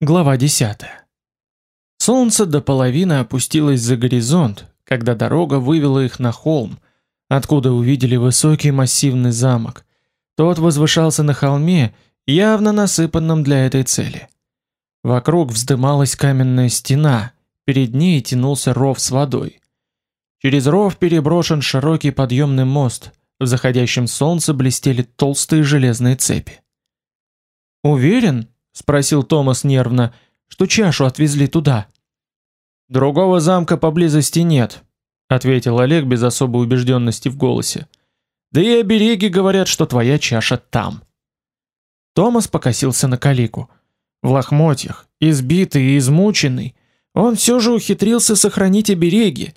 Глава 10. Солнце до половины опустилось за горизонт, когда дорога вывела их на холм, откуда увидели высокий массивный замок. Тот возвышался на холме, явно насыпанном для этой цели. Вокруг вздымалась каменная стена, перед ней тянулся ров с водой. Через ров переброшен широкий подъемный мост, в заходящем солнце блестели толстые железные цепи. «Уверен?» Спросил Томас нервно, что чашу отвезли туда. Другого замка поблизости нет, ответил Олег без особой убежденности в голосе. Да и обереги говорят, что твоя чаша там. Томас покосился на Калику. В лохмотьях, избитый и измученный, он все же ухитрился сохранить обереги.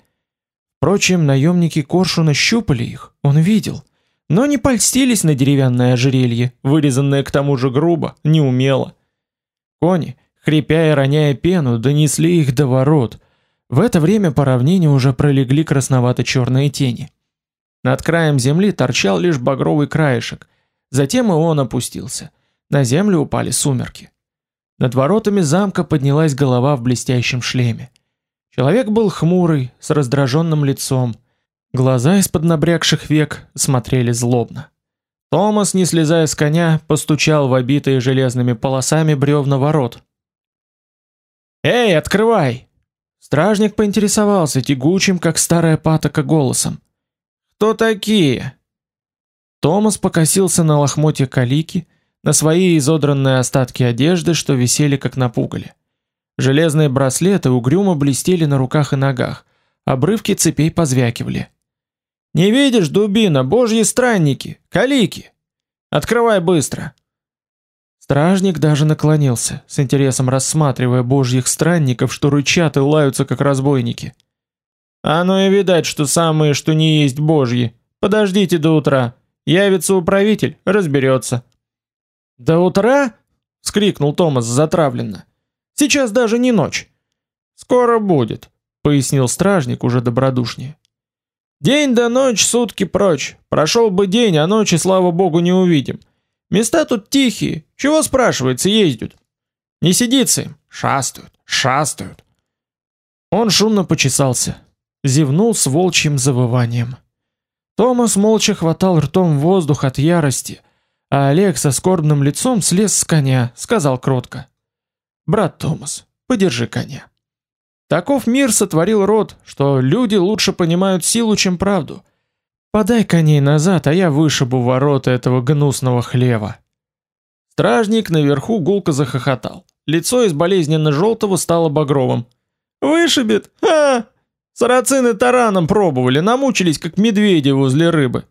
Впрочем, наемники Коршуна щупали их, он видел, но не польстились на деревянное ожерелье, вырезанное к тому же грубо, неумело. Кони, хрипя и роняя пену, донесли их до ворот. В это время по равнине уже пролегли красновато-черные тени. Над краем земли торчал лишь багровый краешек. Затем и он опустился. На землю упали сумерки. Над воротами замка поднялась голова в блестящем шлеме. Человек был хмурый, с раздраженным лицом. Глаза из-под набрякших век смотрели злобно. Томас, не слезая с коня, постучал в обитые железными полосами бревна ворот. «Эй, открывай!» Стражник поинтересовался тягучим, как старая патока, голосом. «Кто такие?» Томас покосился на лохмотья калики, на свои изодранные остатки одежды, что висели как на пугале. Железные браслеты угрюмо блестели на руках и ногах, обрывки цепей позвякивали. Не видишь, дубина, божьи странники, калики. Открывай быстро. Стражник даже наклонился, с интересом рассматривая божьих странников, что рычат и лаются как разбойники. А ну и видать, что самые, что не есть божьи. Подождите до утра. Явится управитель, разберется. До утра? вскрикнул Томас затравленно. Сейчас даже не ночь. Скоро будет, пояснил стражник уже добродушнее. День да ночь, сутки прочь. Прошел бы день, а ночи, слава богу, не увидим. Места тут тихие. Чего спрашивается, ездят? Не сидится им. Шастают, шастают. Он шумно почесался, зевнул с волчьим завыванием. Томас молча хватал ртом воздух от ярости, а Олег со скорбным лицом слез с коня, сказал кротко: "Брат Томас, подержи коня". Таков мир сотворил род, что люди лучше понимают силу, чем правду. Подай коней назад, а я вышибу ворота этого гнусного хлева. Стражник наверху гулко захохотал. Лицо из болезненно желтого стало багровым. Вышибет? А! Сарацины тараном пробовали, намучились как медведи возле рыбы.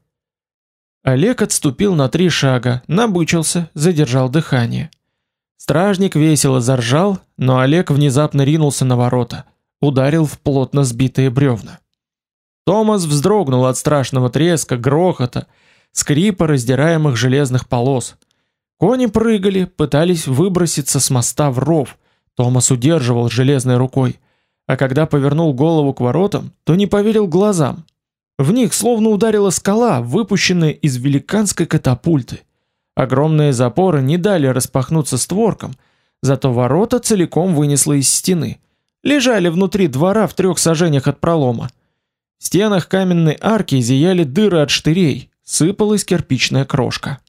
Олег отступил на три шага, набычился, задержал дыхание. Стражник весело заржал, но Олег внезапно ринулся на ворота, ударил в плотно сбитые бревна. Томас вздрогнул от страшного треска, грохота, скрипа раздираемых железных полос. Кони прыгали, пытались выброситься с моста в ров. Томас удерживал железной рукой, а когда повернул голову к воротам, то не поверил глазам. В них словно ударила скала, выпущенная из великанской катапульты. Огромные запоры не дали распахнуться створкам, зато ворота целиком вынесло из стены. Лежали внутри двора в трех саженях от пролома. В стенах каменной арки зияли дыры от штырей, сыпалась кирпичная крошка.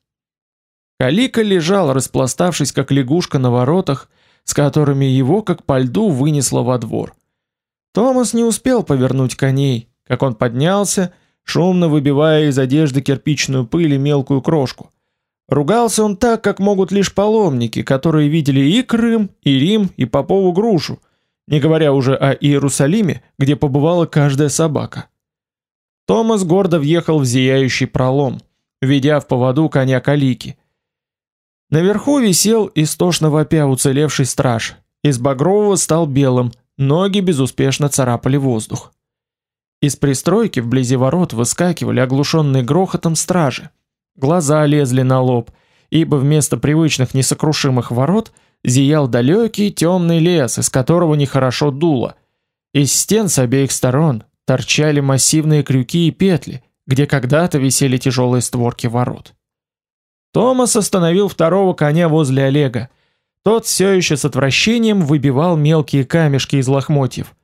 Калика лежал, распластавшись как лягушка на воротах, с которыми его как по льду вынесло во двор. Томас не успел повернуть коней, как он поднялся, шумно выбивая из одежды кирпичную пыль и мелкую крошку. Ругался он так, как могут лишь паломники, которые видели и Крым, и Рим, и Попову грушу, не говоря уже о Иерусалиме, где побывала каждая собака. Томас гордо въехал в зияющий пролом, ведя в поводу коня Калики. Наверху висел истошно вопя уцелевший страж. Из багрового стал белым, ноги безуспешно царапали воздух. Из пристройки вблизи ворот выскакивали оглушенные грохотом стражи. Глаза лезли на лоб, ибо вместо привычных несокрушимых ворот зиял далекий темный лес, из которого нехорошо дуло. Из стен с обеих сторон торчали массивные крюки и петли, где когда-то висели тяжелые створки ворот. Томас остановил второго коня возле Олега. Тот все еще с отвращением выбивал мелкие камешки из лохмотьев.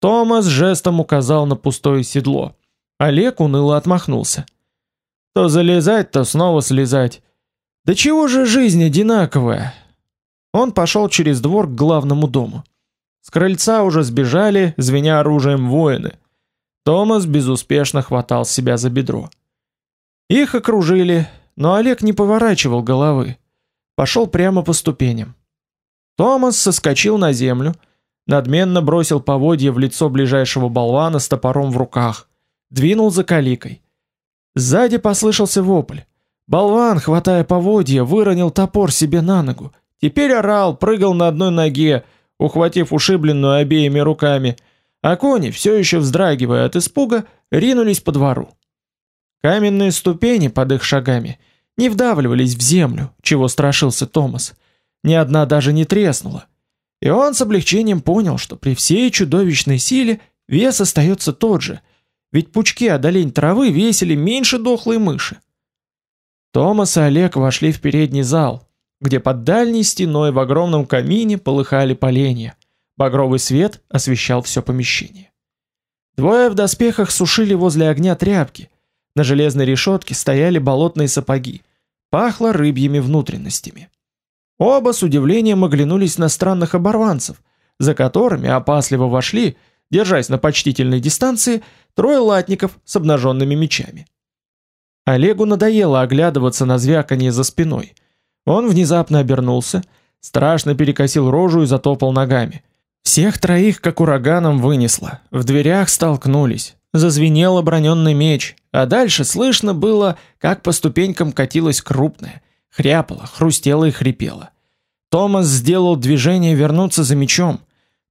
Томас жестом указал на пустое седло. Олег уныло отмахнулся. То залезать, то снова слезать. Да чего же жизнь одинаковая? Он пошел через двор к главному дому. С крыльца уже сбежали, звеня оружием воины. Томас безуспешно хватал себя за бедро. Их окружили, но Олег не поворачивал головы. Пошел прямо по ступеням. Томас соскочил на землю, надменно бросил поводья в лицо ближайшего болвана с топором в руках, двинул за каликой. Сзади послышался вопль. Болван, хватая поводья, выронил топор себе на ногу. Теперь орал, прыгал на одной ноге, ухватив ушибленную обеими руками, а кони, все еще вздрагивая от испуга, ринулись по двору. Каменные ступени под их шагами не вдавливались в землю, чего страшился Томас. Ни одна даже не треснула. И он с облегчением понял, что при всей чудовищной силе вес остается тот же, ведь пучки одолень травы весили меньше дохлой мыши. Томас и Олег вошли в передний зал, где под дальней стеной в огромном камине полыхали поленья. Багровый свет освещал все помещение. Двое в доспехах сушили возле огня тряпки. На железной решетке стояли болотные сапоги. Пахло рыбьими внутренностями. Оба с удивлением оглянулись на странных оборванцев, за которыми опасливо вошли, держась на почтительной дистанции, трое латников с обнаженными мечами. Олегу надоело оглядываться на звяканье за спиной. Он внезапно обернулся, страшно перекосил рожу и затопал ногами. Всех троих как ураганом вынесло. В дверях столкнулись. Зазвенел оброненный меч, а дальше слышно было, как по ступенькам катилась крупная, хряпала, хрустела и хрипела. Томас сделал движение вернуться за мечом.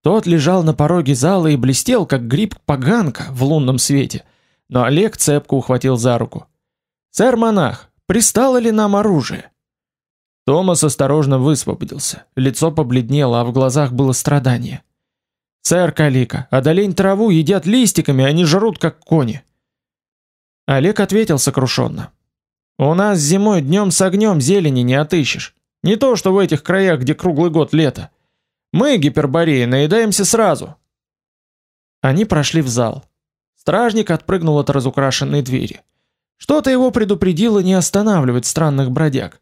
Тот лежал на пороге зала и блестел, как гриб-поганка в лунном свете. Но Олег цепко ухватил за руку. «Сэр-монах, пристало ли нам оружие?» Томас осторожно высвободился. Лицо побледнело, а в глазах было страдание. «Сэр Калика, одолень траву едят листиками, они жрут, как кони». Олег ответил сокрушенно. «У нас зимой днем с огнем зелени не отыщешь. Не то, что в этих краях, где круглый год лето. Мы, гипербореи, наедаемся сразу. Они прошли в зал. Стражник отпрыгнул от разукрашенной двери. Что-то его предупредило не останавливать странных бродяг.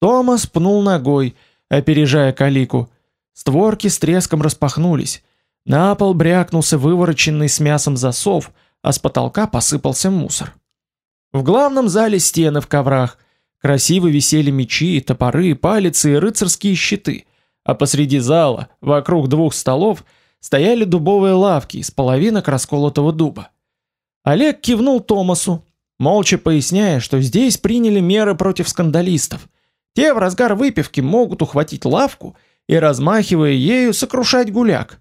Томас пнул ногой, опережая калику. Створки с треском распахнулись. На пол брякнулся вывороченный с мясом засов, а с потолка посыпался мусор. В главном зале стены в коврах, Красиво висели мечи, топоры, палицы и рыцарские щиты, а посреди зала, вокруг двух столов, стояли дубовые лавки из половинок расколотого дуба. Олег кивнул Томасу, молча поясняя, что здесь приняли меры против скандалистов. Те в разгар выпивки могут ухватить лавку и, размахивая ею, сокрушать гуляк.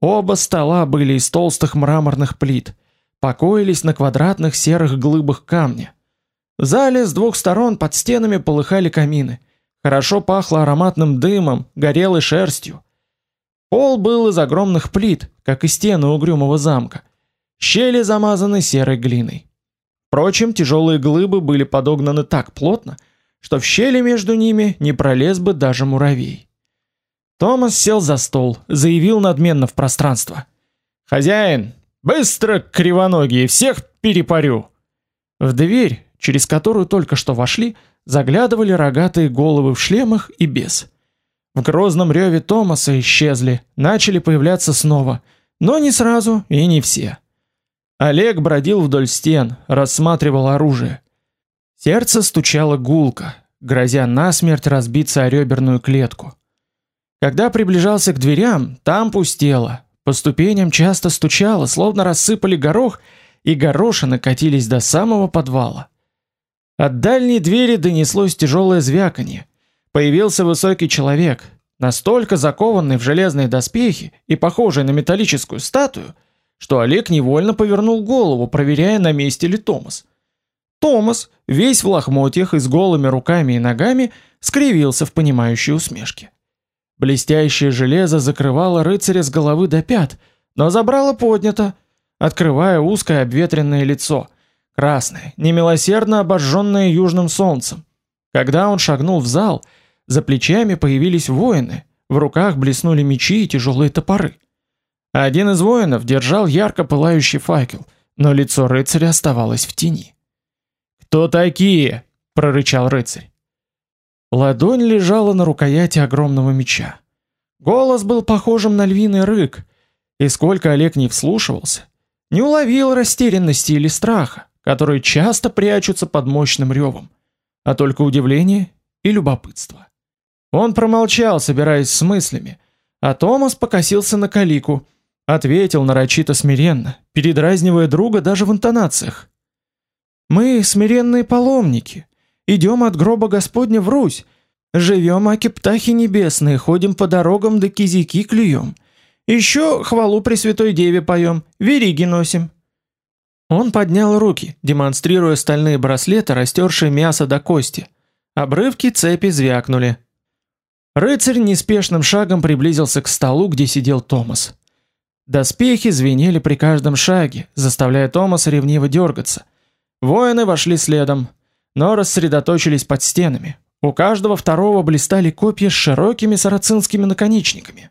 Оба стола были из толстых мраморных плит, покоились на квадратных серых глыбах камня. В зале с двух сторон под стенами полыхали камины. Хорошо пахло ароматным дымом, горелой шерстью. Пол был из огромных плит, как и стены угрюмого замка. Щели замазаны серой глиной. Впрочем, тяжелые глыбы были подогнаны так плотно, что в щели между ними не пролез бы даже муравей. Томас сел за стол, заявил надменно в пространство: "Хозяин, быстро кривоногие, всех перепарю". В дверь, через которую только что вошли, заглядывали рогатые головы в шлемах и без. В грозном реве Томаса исчезли, начали появляться снова, но не сразу и не все. Олег бродил вдоль стен, рассматривал оружие. Сердце стучало гулко, грозя насмерть разбиться о реберную клетку. Когда приближался к дверям, там пустело. По ступеням часто стучало, словно рассыпали горох, и горошины катились до самого подвала. От дальней двери донеслось тяжелое звяканье. Появился высокий человек, настолько закованный в железные доспехи и похожий на металлическую статую, что Олег невольно повернул голову, проверяя, на месте ли Томас. Томас, весь в лохмотьях и с голыми руками и ногами, скривился в понимающей усмешке. Блестящее железо закрывало рыцаря с головы до пят, но забрало поднято, открывая узкое обветренное лицо – красное, немилосердно обожженное южным солнцем. Когда он шагнул в зал, За плечами появились воины, в руках блеснули мечи и тяжелые топоры. Один из воинов держал ярко пылающий факел, но лицо рыцаря оставалось в тени. "Кто такие?" прорычал рыцарь. Ладонь лежала на рукояти огромного меча. Голос был похожим на львиный рык, и сколько Олег не вслушивался, не уловил растерянности или страха, которые часто прячутся под мощным ревом, а только удивление и любопытство. Он промолчал, собираясь с мыслями, а Томас покосился на Калику, ответил нарочито смиренно, передразнивая друга даже в интонациях. Мы смиренные паломники, идем от гроба Господня в Русь, живем аки птахи небесные, ходим по дорогам да кизики клюем. Еще хвалу Пресвятой Деве поем, вериги носим. Он поднял руки, демонстрируя стальные браслеты, растершие мясо до кости. Обрывки цепи звякнули. Рыцарь неспешным шагом приблизился к столу, где сидел Томас. Доспехи звенели при каждом шаге, заставляя Томаса ревниво дергаться. Воины вошли следом, но рассредоточились под стенами. У каждого второго блистали копья с широкими сарацинскими наконечниками.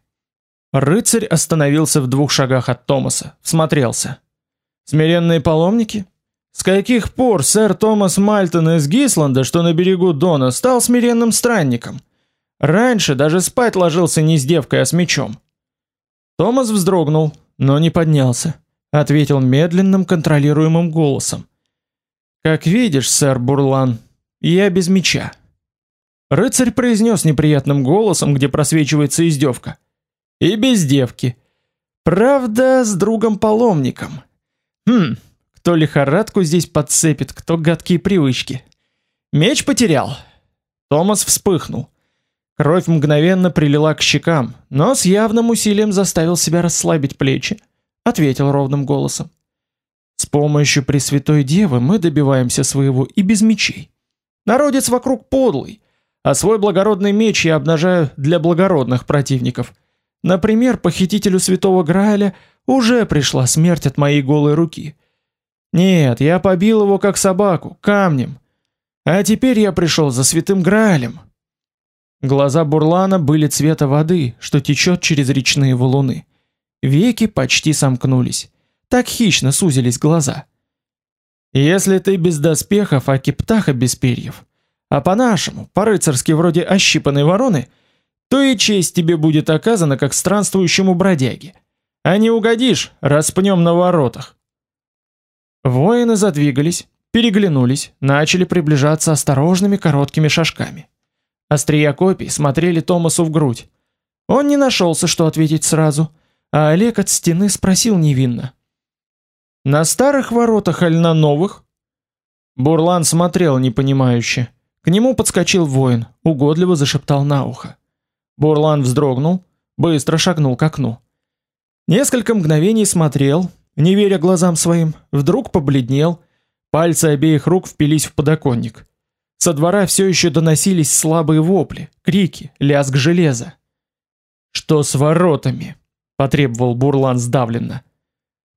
Рыцарь остановился в двух шагах от Томаса, всмотрелся. Смиренные паломники? С каких пор сэр Томас Мальтон из Гисланда, что на берегу Дона, стал смиренным странником? Раньше даже спать ложился не с девкой, а с мечом. Томас вздрогнул, но не поднялся, ответил медленным, контролируемым голосом: "Как видишь, сэр Бурлан, я без меча". Рыцарь произнес неприятным голосом, где просвечивается издевка. И без девки. Правда, с другом-паломником. Хм, кто лихорадку здесь подцепит, кто гадкие привычки. Меч потерял. Томас вспыхнул. Кровь мгновенно прилила к щекам, но с явным усилием заставил себя расслабить плечи. Ответил ровным голосом. С помощью Пресвятой Девы мы добиваемся своего и без мечей. Народец вокруг подлый, а свой благородный меч я обнажаю для благородных противников – Например, похитителю Святого Грааля уже пришла смерть от моей голой руки. Нет, я побил его как собаку, камнем. А теперь я пришел за Святым Граалем. Глаза Бурлана были цвета воды, что течет через речные валуны. Веки почти сомкнулись. Так хищно сузились глаза. Если ты без доспехов, а киптаха без перьев, а по-нашему, по-рыцарски вроде ощипанной вороны — то и честь тебе будет оказана как странствующему бродяге. А не угодишь, распнем на воротах. Воины задвигались, переглянулись, начали приближаться осторожными короткими шажками. Острия копий смотрели Томасу в грудь. Он не нашелся, что ответить сразу, а Олег от стены спросил невинно: "На старых воротах аль на новых?" Бурлан смотрел непонимающе. К нему подскочил воин, угодливо зашептал на ухо: Бурлан вздрогнул, быстро шагнул к окну. Несколько мгновений смотрел, не веря глазам своим, вдруг побледнел, пальцы обеих рук впились в подоконник. Со двора все еще доносились слабые вопли, крики, лязг железа. Что с воротами? потребовал Бурлан сдавленно.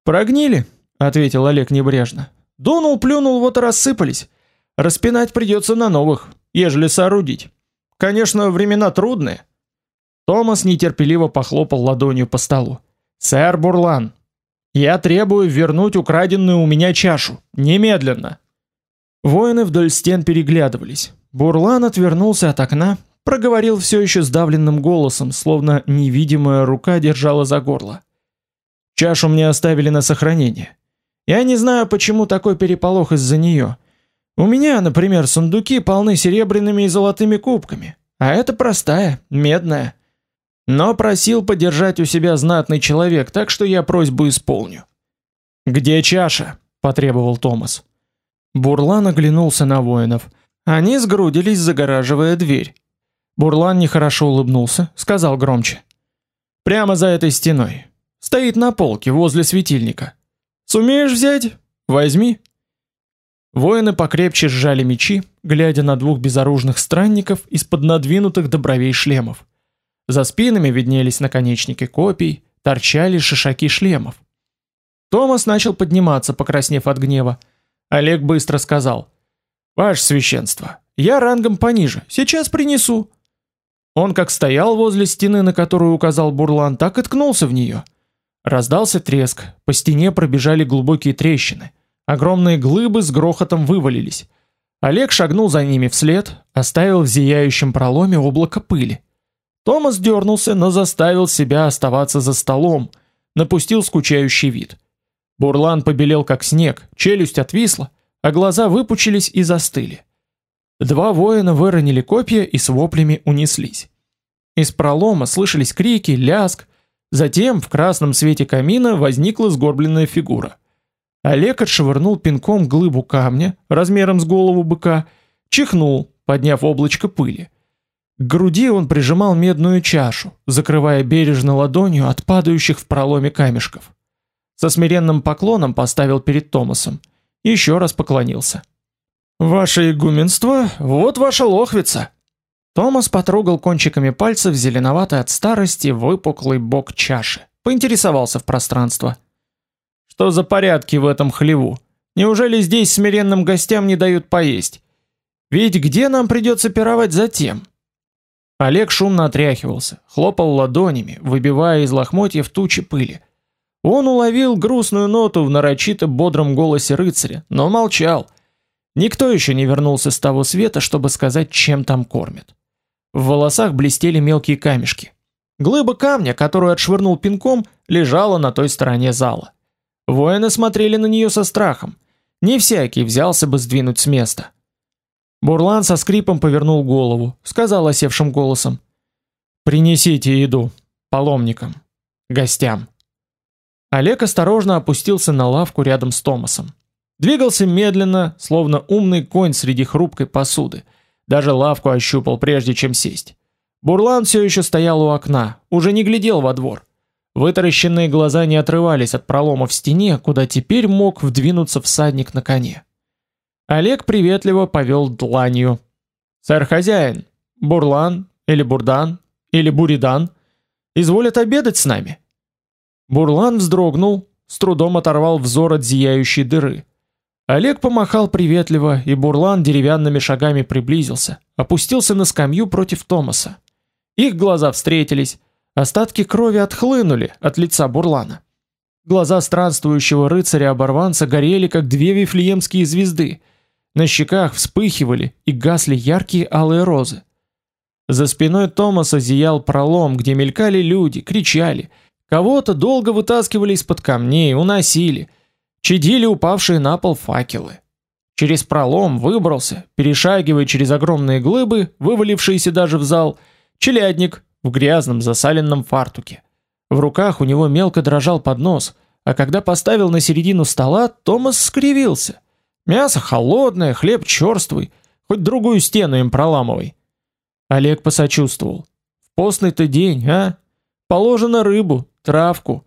Прогнили, ответил Олег небрежно. Дунул, плюнул, вот и рассыпались. Распинать придется на новых, ежели соорудить. Конечно, времена трудные, Томас нетерпеливо похлопал ладонью по столу. Сэр Бурлан, я требую вернуть украденную у меня чашу, немедленно. Воины вдоль стен переглядывались. Бурлан отвернулся от окна, проговорил все еще сдавленным голосом, словно невидимая рука держала за горло. Чашу мне оставили на сохранение. Я не знаю, почему такой переполох из-за нее. У меня, например, сундуки полны серебряными и золотыми кубками, а это простая, медная. Но просил подержать у себя знатный человек, так что я просьбу исполню. Где чаша? потребовал Томас. Бурлан оглянулся на воинов. Они сгрудились, загораживая дверь. Бурлан нехорошо улыбнулся, сказал громче: "Прямо за этой стеной. Стоит на полке возле светильника. Сумеешь взять? Возьми". Воины покрепче сжали мечи, глядя на двух безоружных странников из-под надвинутых до шлемов. За спинами виднелись наконечники копий, торчали шишаки шлемов. Томас начал подниматься, покраснев от гнева. Олег быстро сказал: "Ваше священство, я рангом пониже, сейчас принесу". Он как стоял возле стены, на которую указал Бурлан, так и ткнулся в нее. Раздался треск, по стене пробежали глубокие трещины. Огромные глыбы с грохотом вывалились. Олег шагнул за ними вслед, оставил в зияющем проломе облако пыли. Томас дернулся, но заставил себя оставаться за столом, напустил скучающий вид. Бурлан побелел как снег, челюсть отвисла, а глаза выпучились и застыли. Два воина выронили копья и с воплями унеслись. Из пролома слышались крики, лязг, затем в красном свете камина возникла сгорбленная фигура. Олег отшвырнул пинком глыбу камня размером с голову быка, чихнул, подняв облачко пыли. К груди он прижимал медную чашу, закрывая бережно ладонью от падающих в проломе камешков. Со смиренным поклоном поставил перед Томасом, еще раз поклонился. Ваше игуменство, вот ваша лохвица. Томас потрогал кончиками пальцев зеленоватый от старости выпуклый бок чаши. Поинтересовался в пространство. Что за порядки в этом хлеву? Неужели здесь смиренным гостям не дают поесть? Ведь где нам придется пировать затем? Олег шумно отряхивался, хлопал ладонями, выбивая из лохмотьев тучи пыли. Он уловил грустную ноту в нарочито бодром голосе рыцаря, но молчал Никто еще не вернулся с того света, чтобы сказать, чем там кормят. В волосах блестели мелкие камешки. Глыба камня, которую отшвырнул пинком, лежала на той стороне зала. Воины смотрели на нее со страхом. Не всякий взялся бы сдвинуть с места. Бурлан со скрипом повернул голову, сказал осевшим голосом: "Принесите еду паломникам, гостям". Олег осторожно опустился на лавку рядом с Томасом. Двигался медленно, словно умный конь среди хрупкой посуды. Даже лавку ощупал прежде чем сесть. Бурлан все еще стоял у окна, уже не глядел во двор. Вытаращенные глаза не отрывались от пролома в стене, куда теперь мог вдвинуться всадник на коне. Олег приветливо повел дланью. «Сэр хозяин, Бурлан или Бурдан или Буридан, изволят обедать с нами?» Бурлан вздрогнул, с трудом оторвал взор от зияющей дыры. Олег помахал приветливо, и Бурлан деревянными шагами приблизился, опустился на скамью против Томаса. Их глаза встретились, остатки крови отхлынули от лица Бурлана. Глаза странствующего рыцаря-оборванца горели, как две вифлеемские звезды. На щеках вспыхивали и гасли яркие алые розы. За спиной Томаса зиял пролом, где мелькали люди, кричали. Кого-то долго вытаскивали из-под камней, уносили – Чадили упавшие на пол факелы. Через пролом выбрался, перешагивая через огромные глыбы, вывалившиеся даже в зал, челядник в грязном засаленном фартуке. В руках у него мелко дрожал поднос, а когда поставил на середину стола, Томас скривился. Мясо холодное, хлеб черствый, хоть другую стену им проламывай. Олег посочувствовал. В постный-то день, а? Положено рыбу, травку,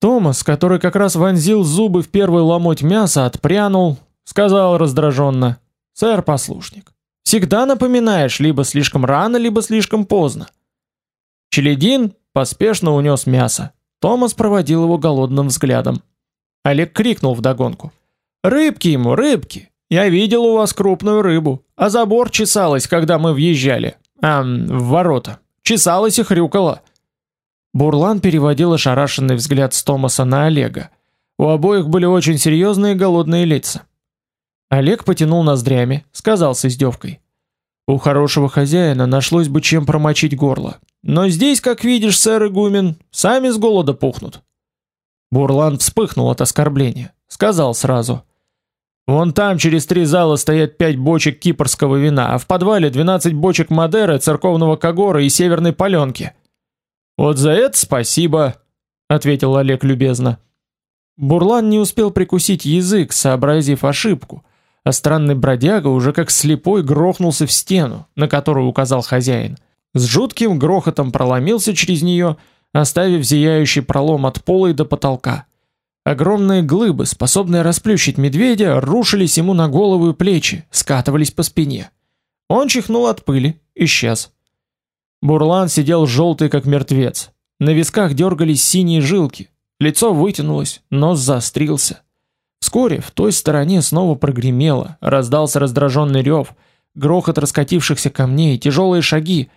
Томас, который как раз вонзил зубы в первый ломоть мяса, отпрянул, сказал раздраженно: "Сэр, послушник, всегда напоминаешь либо слишком рано, либо слишком поздно". Челядин поспешно унес мясо. Томас проводил его голодным взглядом. Олег крикнул вдогонку: "Рыбки ему, рыбки! Я видел у вас крупную рыбу, а забор чесалась, когда мы въезжали, а в ворота. Чесалась и хрюкала". Бурлан переводил ошарашенный взгляд с Томаса на Олега. У обоих были очень серьезные голодные лица. Олег потянул ноздрями, сказал с издевкой: "У хорошего хозяина нашлось бы чем промочить горло. Но здесь, как видишь, сэр игумен, сами с голода пухнут". Бурлан вспыхнул от оскорбления, сказал сразу: Вон там через три зала стоят пять бочек кипрского вина, а в подвале 12 бочек Мадеры, церковного кагора и северной паленки. Вот за это спасибо, ответил Олег любезно. Бурлан не успел прикусить язык, сообразив ошибку, а странный бродяга уже как слепой грохнулся в стену, на которую указал хозяин. С жутким грохотом проломился через нее, оставив зияющий пролом от пола и до потолка. Огромные глыбы, способные расплющить медведя, рушились ему на голову и плечи, скатывались по спине. Он чихнул от пыли, исчез. Бурлан сидел желтый как мертвец. На висках дергались синие жилки. Лицо вытянулось, нос заострился. Вскоре в той стороне снова прогремело, раздался раздраженный рев, грохот раскатившихся камней, тяжелые шаги,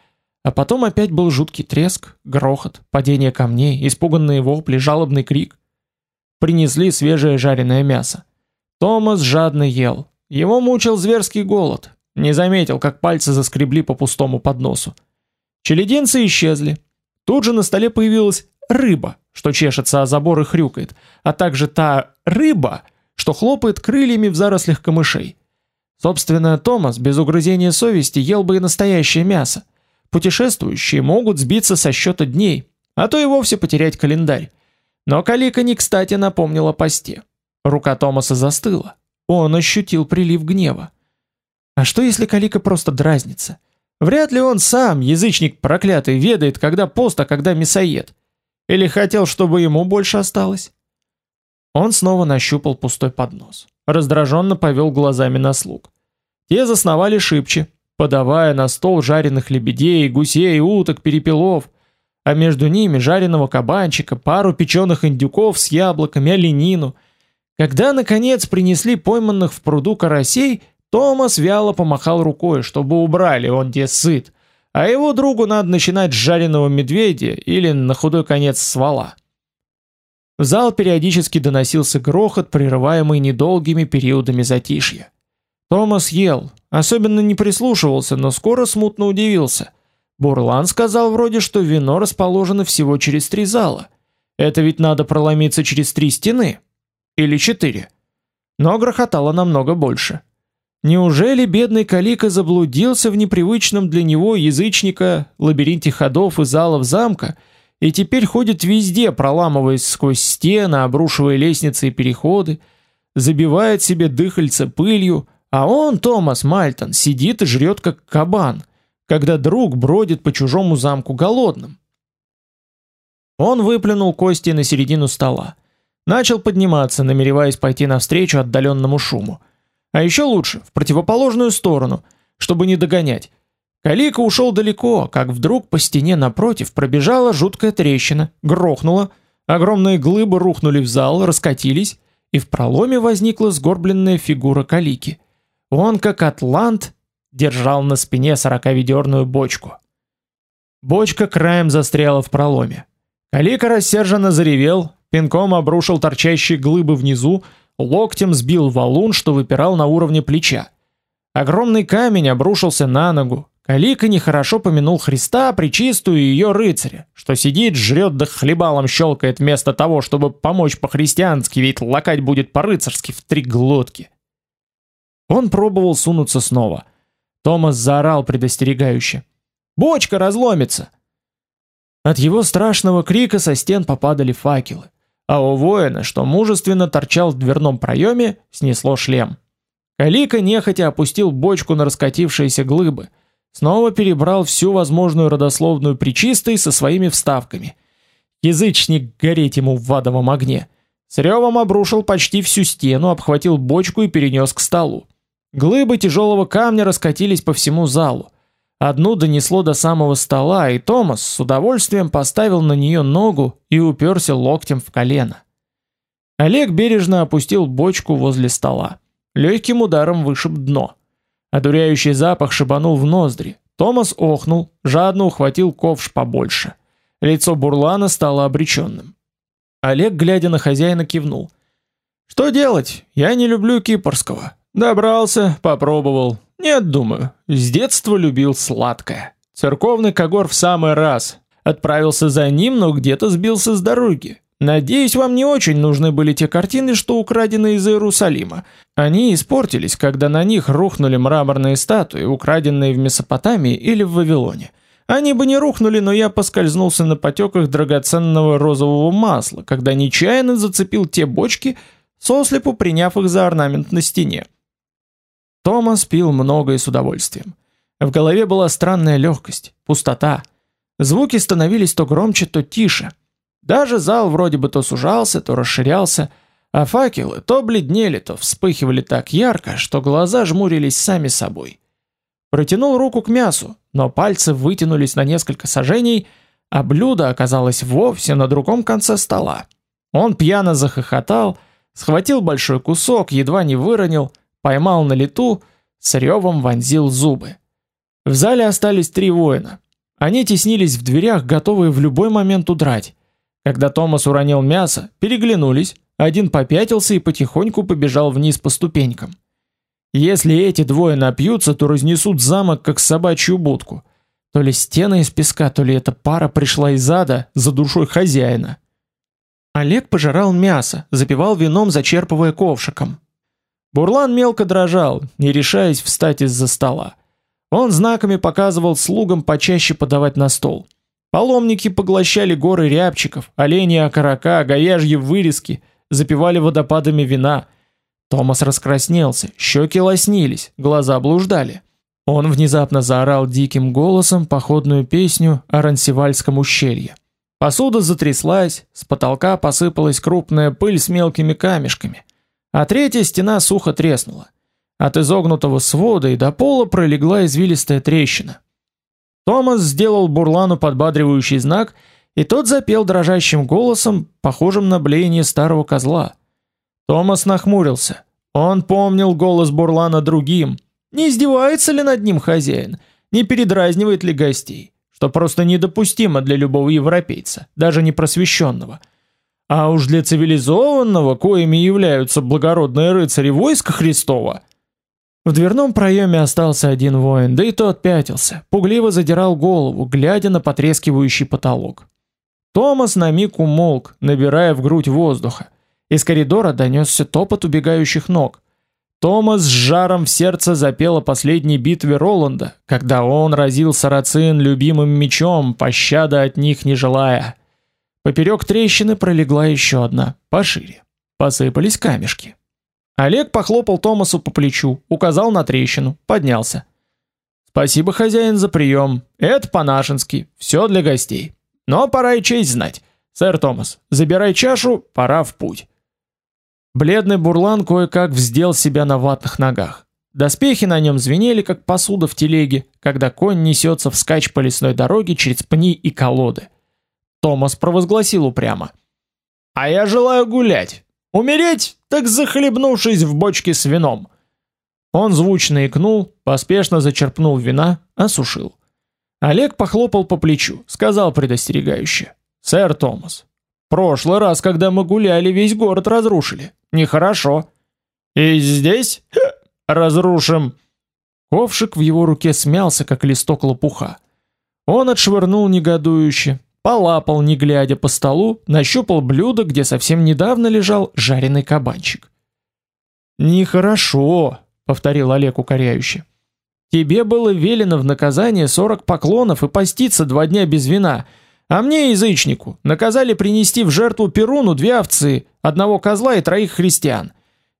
А потом опять был жуткий треск, грохот, падение камней, испуганные вопли, жалобный крик. Принесли свежее жареное мясо. Томас жадно ел. Его мучил зверский голод. Не заметил, как пальцы заскребли по пустому подносу. Челединцы исчезли. Тут же на столе появилась рыба, что чешется о забор и хрюкает, а также та рыба, что хлопает крыльями в зарослях камышей. Собственно, Томас без угрызения совести ел бы и настоящее мясо. Путешествующие могут сбиться со счета дней, а то и вовсе потерять календарь. Но Калика не кстати напомнила посте. Рука Томаса застыла. Он ощутил прилив гнева. А что если Калика просто дразнится? Вряд ли он сам, язычник проклятый, ведает, когда пост, а когда мясоед. Или хотел, чтобы ему больше осталось? Он снова нащупал пустой поднос. Раздраженно повел глазами на слуг. Те засновали шибче, подавая на стол жареных лебедей, гусей, уток, перепелов, а между ними жареного кабанчика, пару печеных индюков с яблоками, оленину. Когда, наконец, принесли пойманных в пруду карасей, Томас вяло помахал рукой, чтобы убрали, он где сыт, а его другу надо начинать с жареного медведя или, на худой конец, с вала. В зал периодически доносился грохот, прерываемый недолгими периодами затишья. Томас ел, особенно не прислушивался, но скоро смутно удивился. Бурлан сказал вроде, что вино расположено всего через три зала. Это ведь надо проломиться через три стены. Или четыре. Но грохотало намного больше. Неужели бедный Калика заблудился в непривычном для него язычника лабиринте ходов и залов замка и теперь ходит везде, проламываясь сквозь стены, обрушивая лестницы и переходы, забивает себе дыхальце пылью, а он, Томас Мальтон, сидит и жрет как кабан, когда друг бродит по чужому замку голодным. Он выплюнул кости на середину стола. Начал подниматься, намереваясь пойти навстречу отдаленному шуму. А еще лучше, в противоположную сторону, чтобы не догонять. Калика ушел далеко, как вдруг по стене напротив пробежала жуткая трещина, грохнула, огромные глыбы рухнули в зал, раскатились, и в проломе возникла сгорбленная фигура Калики. Он, как атлант, держал на спине сороковедерную бочку. Бочка краем застряла в проломе. Калика рассерженно заревел, пинком обрушил торчащие глыбы внизу, локтем сбил валун, что выпирал на уровне плеча. Огромный камень обрушился на ногу. Калика нехорошо помянул Христа, причистую ее рыцаря, что сидит, жрет да хлебалом щелкает вместо того, чтобы помочь по-христиански, ведь лакать будет по-рыцарски в три глотки. Он пробовал сунуться снова. Томас заорал предостерегающе: "Бочка разломится!" От его страшного крика со стен попадали факелы, а у воина, что мужественно торчал в дверном проеме, снесло шлем. Калика нехотя опустил бочку на раскатившиеся глыбы, снова перебрал всю возможную родословную причистой со своими вставками. Язычник гореть ему в адовом огне. С ревом обрушил почти всю стену, обхватил бочку и перенес к столу. Глыбы тяжелого камня раскатились по всему залу. Одну донесло до самого стола, и Томас с удовольствием поставил на нее ногу и уперся локтем в колено. Олег бережно опустил бочку возле стола. Легким ударом вышиб дно. Одуряющий запах шибанул в ноздри. Томас охнул, жадно ухватил ковш побольше. Лицо Бурлана стало обреченным. Олег, глядя на хозяина, кивнул. Что делать? Я не люблю кипрского. Добрался, попробовал. Нет, думаю. С детства любил сладкое. Церковный когор в самый раз. Отправился за ним, но где-то сбился с дороги. Надеюсь, вам не очень нужны были те картины, что украдены из Иерусалима. Они испортились, когда на них рухнули мраморные статуи, украденные в Месопотамии или в Вавилоне. Они бы не рухнули, но я поскользнулся на потеках драгоценного розового масла, когда нечаянно зацепил те бочки, сослепу приняв их за орнамент на стене. Томас пил много и с удовольствием. В голове была странная легкость, пустота. Звуки становились то громче, то тише. Даже зал вроде бы то сужался, то расширялся, а факелы то бледнели, то вспыхивали так ярко, что глаза жмурились сами собой. Протянул руку к мясу, но пальцы вытянулись на несколько саженей, а блюдо оказалось вовсе на другом конце стола. Он пьяно захохотал, схватил большой кусок, едва не выронил, поймал на лету, с ревом вонзил зубы. В зале остались три воина. Они теснились в дверях, готовые в любой момент удрать. Когда Томас уронил мясо, переглянулись, один попятился и потихоньку побежал вниз по ступенькам. Если эти двое напьются, то разнесут замок как собачью будку. То ли стены из песка, то ли эта пара пришла из ада за душой хозяина. Олег пожирал мясо, запивал вином, зачерпывая ковшиком. Бурлан мелко дрожал, не решаясь встать из-за стола. Он знаками показывал слугам почаще подавать на стол. Паломники поглощали горы рябчиков, оленей окорока, говяжьи вырезки, запивали водопадами вина. Томас раскраснелся, щеки лоснились, глаза блуждали. Он внезапно заорал диким голосом походную песню о Рансевальском ущелье. Посуда затряслась, с потолка посыпалась крупная пыль с мелкими камешками, а третья стена сухо треснула. От изогнутого свода и до пола пролегла извилистая трещина. Томас сделал Бурлану подбадривающий знак, и тот запел дрожащим голосом, похожим на блеяние старого козла. Томас нахмурился. Он помнил голос Бурлана другим. Не издевается ли над ним хозяин? Не передразнивает ли гостей? что просто недопустимо для любого европейца, даже не просвещенного. А уж для цивилизованного, коими являются благородные рыцари войска Христова. В дверном проеме остался один воин, да и тот пятился, пугливо задирал голову, глядя на потрескивающий потолок. Томас на миг умолк, набирая в грудь воздуха. Из коридора донесся топот убегающих ног. Томас с жаром в сердце запел о последней битве Роланда, когда он разил сарацин любимым мечом, пощады от них не желая. Поперек трещины пролегла еще одна, пошире. Посыпались камешки. Олег похлопал Томасу по плечу, указал на трещину, поднялся. Спасибо, хозяин, за прием. Это по-нашенски, все для гостей. Но пора и честь знать. Сэр Томас, забирай чашу, пора в путь. Бледный бурлан кое-как вздел себя на ватных ногах. Доспехи на нем звенели, как посуда в телеге, когда конь несется вскачь по лесной дороге через пни и колоды. Томас провозгласил упрямо. «А я желаю гулять. Умереть, так захлебнувшись в бочке с вином». Он звучно икнул, поспешно зачерпнул вина, осушил. Олег похлопал по плечу, сказал предостерегающе. «Сэр Томас, Прошлый раз, когда мы гуляли, весь город разрушили. Нехорошо. И здесь разрушим. Ковшик в его руке смялся, как листок лопуха. Он отшвырнул негодующе, полапал, не глядя по столу, нащупал блюдо, где совсем недавно лежал жареный кабанчик. «Нехорошо», — повторил Олег укоряюще. «Тебе было велено в наказание сорок поклонов и поститься два дня без вина, а мне, язычнику, наказали принести в жертву Перуну две овцы, одного козла и троих христиан.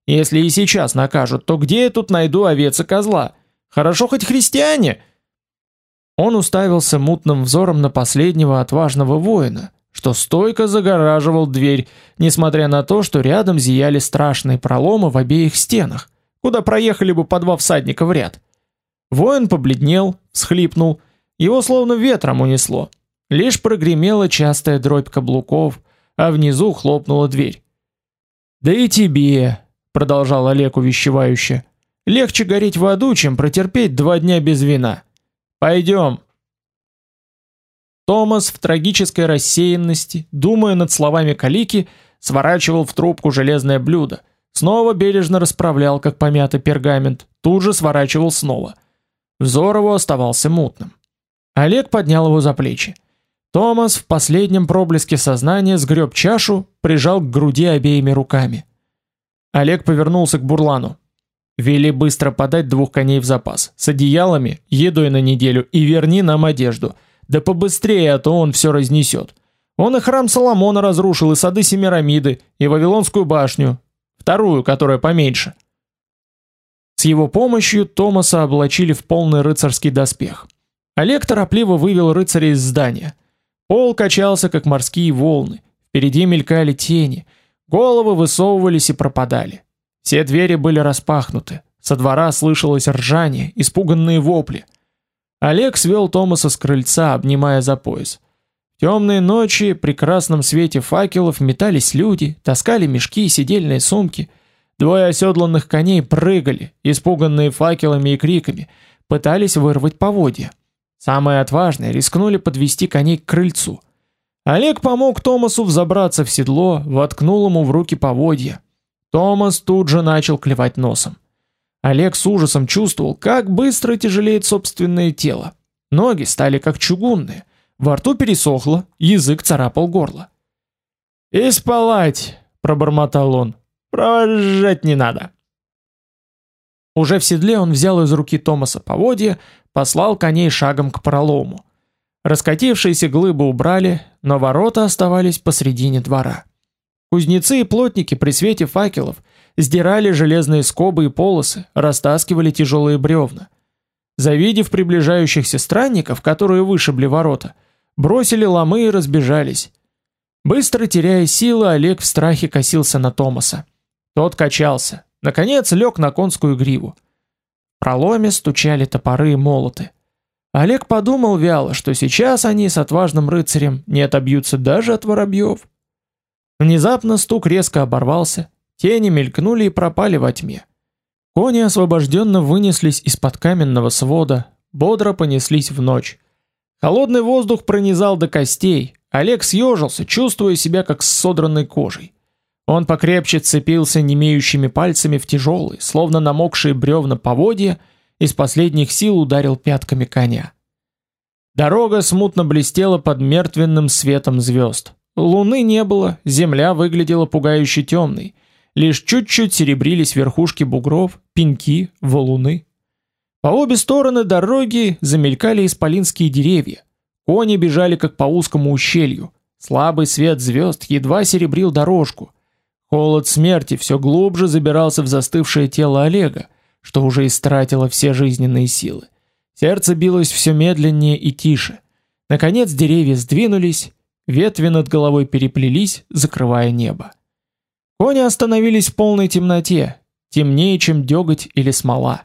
Если и сейчас накажут, то где я тут найду овец и козла? Хорошо хоть христиане. Он уставился мутным взором на последнего отважного воина, что стойко загораживал дверь, несмотря на то, что рядом зияли страшные проломы в обеих стенах, куда проехали бы по два всадника в ряд. Воин побледнел, всхлипнул, его словно ветром унесло. Лишь прогремела частая дробь каблуков, а внизу хлопнула дверь. «Да и тебе», — продолжал Олег увещевающе, — «легче гореть в аду, чем протерпеть два дня без вина. Пойдем». Томас в трагической рассеянности, думая над словами Калики, сворачивал в трубку железное блюдо, снова бережно расправлял, как помятый пергамент, тут же сворачивал снова. Взор его оставался мутным. Олег поднял его за плечи. Томас в последнем проблеске сознания сгреб чашу, прижал к груди обеими руками. Олег повернулся к Бурлану. Вели быстро подать двух коней в запас, с одеялами, едой на неделю и верни нам одежду. Да побыстрее, а то он все разнесет. Он и храм Соломона разрушил, и сады Семирамиды, и Вавилонскую башню, вторую, которая поменьше. С его помощью Томаса облачили в полный рыцарский доспех. Олег торопливо вывел рыцаря из здания. Пол качался, как морские волны. Впереди мелькали тени. Головы высовывались и пропадали. Все двери были распахнуты. Со двора слышалось ржание, испуганные вопли. Олег свел Томаса с крыльца, обнимая за пояс. В темные ночи при красном свете факелов метались люди, таскали мешки и сидельные сумки. Двое оседланных коней прыгали, испуганные факелами и криками, пытались вырвать поводья. Самые отважные рискнули подвести коней к крыльцу. Олег помог Томасу взобраться в седло, воткнул ему в руки поводья. Томас тут же начал клевать носом. Олег с ужасом чувствовал, как быстро тяжелеет собственное тело. Ноги стали как чугунные, во рту пересохло, язык царапал горло. «Испалать!» — пробормотал он. «Провожать не надо!» Уже в седле он взял из руки Томаса поводья, послал коней шагом к пролому. Раскатившиеся глыбы убрали, но ворота оставались посредине двора. Кузнецы и плотники при свете факелов сдирали железные скобы и полосы, растаскивали тяжелые бревна. Завидев приближающихся странников, которые вышибли ворота, бросили ломы и разбежались. Быстро теряя силы, Олег в страхе косился на Томаса. Тот качался, наконец лег на конскую гриву. В проломе стучали топоры и молоты. Олег подумал вяло, что сейчас они с отважным рыцарем не отобьются даже от воробьев. Внезапно стук резко оборвался, тени мелькнули и пропали во тьме. Кони освобожденно вынеслись из-под каменного свода, бодро понеслись в ночь. Холодный воздух пронизал до костей. Олег съежился, чувствуя себя как с содранной кожей. Он покрепче цепился немеющими пальцами в тяжелые, словно намокшие бревна поводья, и с последних сил ударил пятками коня. Дорога смутно блестела под мертвенным светом звезд. Луны не было, земля выглядела пугающе темной. Лишь чуть-чуть серебрились верхушки бугров, пеньки, валуны. По обе стороны дороги замелькали исполинские деревья. Кони бежали как по узкому ущелью. Слабый свет звезд едва серебрил дорожку. Холод смерти все глубже забирался в застывшее тело Олега, что уже истратило все жизненные силы. Сердце билось все медленнее и тише. Наконец деревья сдвинулись, ветви над головой переплелись, закрывая небо. Кони остановились в полной темноте, темнее, чем деготь или смола.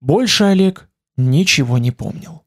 Больше Олег ничего не помнил.